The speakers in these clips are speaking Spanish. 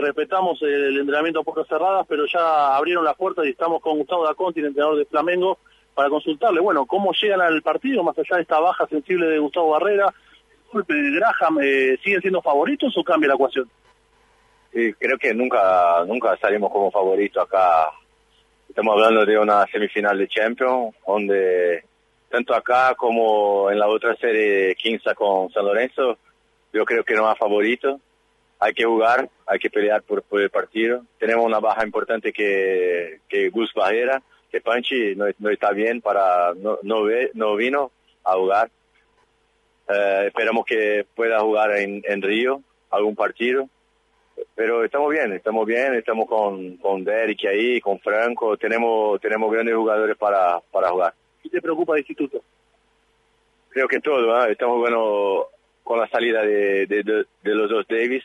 respetamos el entrenamiento a puertas cerradas, pero ya abrieron las puertas y estamos con Gustavo Daconti, el entrenador de Flamengo, para consultarle, bueno, cómo llegan al partido, más allá de esta baja sensible de Gustavo Barrera, Graham, eh, ¿siguen siendo favoritos o cambia la ecuación? Sí, creo que nunca, nunca salimos como favoritos acá. Estamos hablando de una semifinal de Champions, donde tanto acá como en la otra serie 15 con San Lorenzo, yo creo que no hay favorito. Hay que jugar, hay que pelear por, por el partido. Tenemos una baja importante que, que Gus Barrera, que Panchi no, no está bien para, no, no, ve, no vino a jugar. Eh, esperamos que pueda jugar en, en Río algún partido. Pero estamos bien, estamos bien, estamos con, con Derek ahí, con Franco, tenemos, tenemos grandes jugadores para, para jugar. ¿Qué te preocupa del instituto? Creo que todo, ¿eh? estamos jugando con la salida de, de, de, de los dos Davis,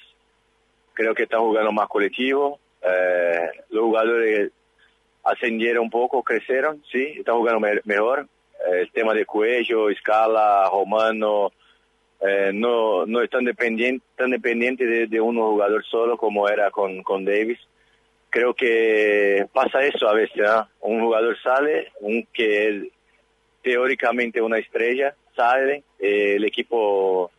creo que están jugando más colectivo, eh, los jugadores ascendieron un poco, crecieron, sí, están jugando me mejor. Eh, el tema de Cuello, Escala, Romano, eh, no, no es tan dependiente, tan dependiente de, de un jugador solo como era con, con Davis. Creo que pasa eso a veces, ¿eh? un jugador sale, un que es teóricamente una estrella, sale, eh, el equipo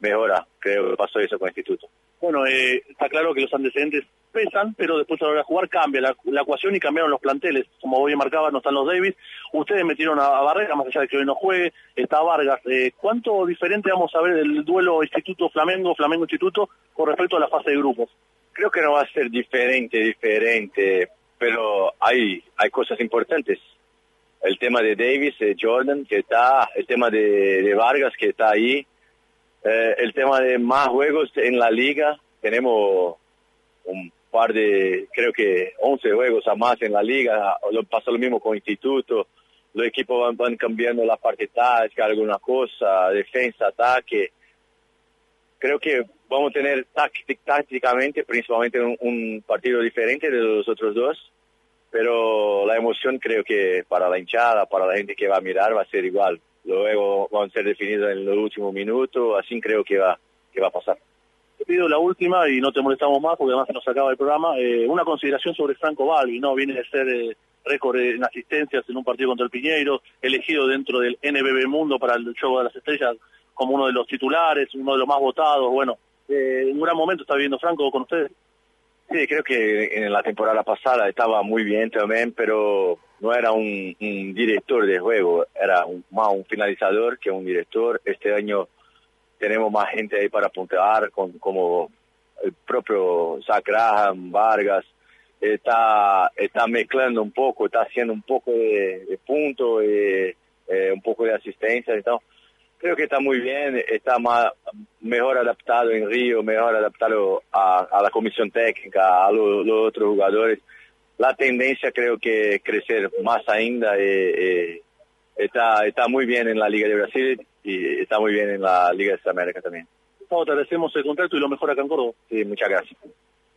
mejora, creo que pasó eso con el instituto. Bueno, eh, está claro que los antecedentes pesan, pero después a la hora de jugar cambia la, la, ecuación y cambiaron los planteles. Como bien marcaba, no están los Davis. Ustedes metieron a, a Barrera, más allá de que hoy no juegue, está Vargas. Eh, ¿Cuánto diferente vamos a ver del duelo Instituto-Flamengo, Flamengo-Instituto con respecto a la fase de grupos? Creo que no va a ser diferente, diferente, pero hay, hay cosas importantes. El tema de Davis, de Jordan, que está, el tema de Vargas, que está ahí, eh, el tema de más juegos en la liga, tenemos un par de, creo que 11 juegos a más en la liga, lo, pasa lo mismo con Instituto, los equipos van, van cambiando la parte táctica, alguna cosa, defensa, ataque. Creo que vamos a tener tácticamente, principalmente un, un partido diferente de los otros dos, pero la emoción creo que para la hinchada, para la gente que va a mirar va a ser igual luego van a ser definidos en los últimos minutos, así creo que va, que va a pasar. Te pido la última y no te molestamos más porque además se nos acaba el programa. Eh, una consideración sobre Franco Balbi, ¿no? Viene de ser eh, récord en asistencias en un partido contra el Piñeiro, elegido dentro del NBB Mundo para el Juego de las Estrellas como uno de los titulares, uno de los más votados. Bueno, eh, un gran momento está viviendo Franco con ustedes. Sí, creo que en la temporada pasada estaba muy bien también, pero no era un, director de juego, era un, más un finalizador que un director. Este año tenemos más gente ahí para apuntar, con, como el propio Zach Vargas, está, está mezclando un poco, está haciendo un poco de, de punto, eh, eh, un poco de asistencia. Entonces, creo que está muy bien, está más, mejor adaptado en Río, mejor adaptado a, a la comisión técnica, a los, los otros jugadores. La tendencia creo que crecer más ainda. Eh, eh, está, está muy bien en la Liga de Brasil y está muy bien en la Liga de Sudamérica también. Te agradecemos el contacto y lo mejor acá en Córdoba. Sí, muchas gracias.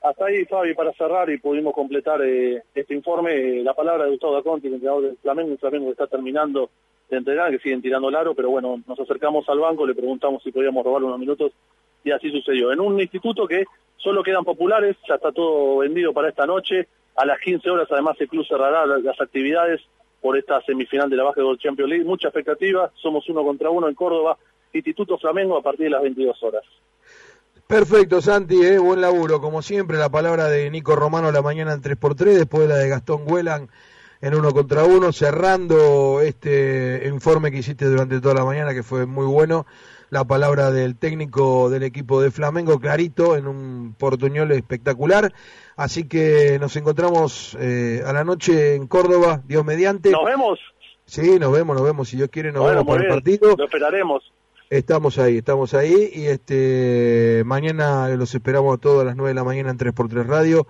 Hasta ahí, Fabi, para cerrar y pudimos completar eh, este informe, eh, la palabra de Gustavo Daconti, el entrenador del Flamengo, un Flamengo que está terminando de entrenar, que siguen tirando el aro, pero bueno, nos acercamos al banco, le preguntamos si podíamos robar unos minutos y así sucedió. En un instituto que solo quedan populares, ya está todo vendido para esta noche, a las 15 horas además el club cerrará las actividades por esta semifinal de la Basketball Champions League, mucha expectativa, somos uno contra uno en Córdoba, Instituto Flamengo a partir de las 22 horas. Perfecto, Santi, eh, buen laburo. Como siempre, la palabra de Nico Romano la mañana en 3x3, después la de Gastón Huelan en uno contra uno, cerrando este informe que hiciste durante toda la mañana, que fue muy bueno. La palabra del técnico del equipo de Flamengo, clarito, en un portuñol espectacular. Así que nos encontramos eh, a la noche en Córdoba, Dios mediante. ¿Nos vemos? Sí, nos vemos, nos vemos. Si Dios quiere, nos bueno, vemos para bien. el partido. Lo esperaremos. Estamos ahí, estamos ahí y este mañana los esperamos todas las 9 de la mañana en 3x3 Radio.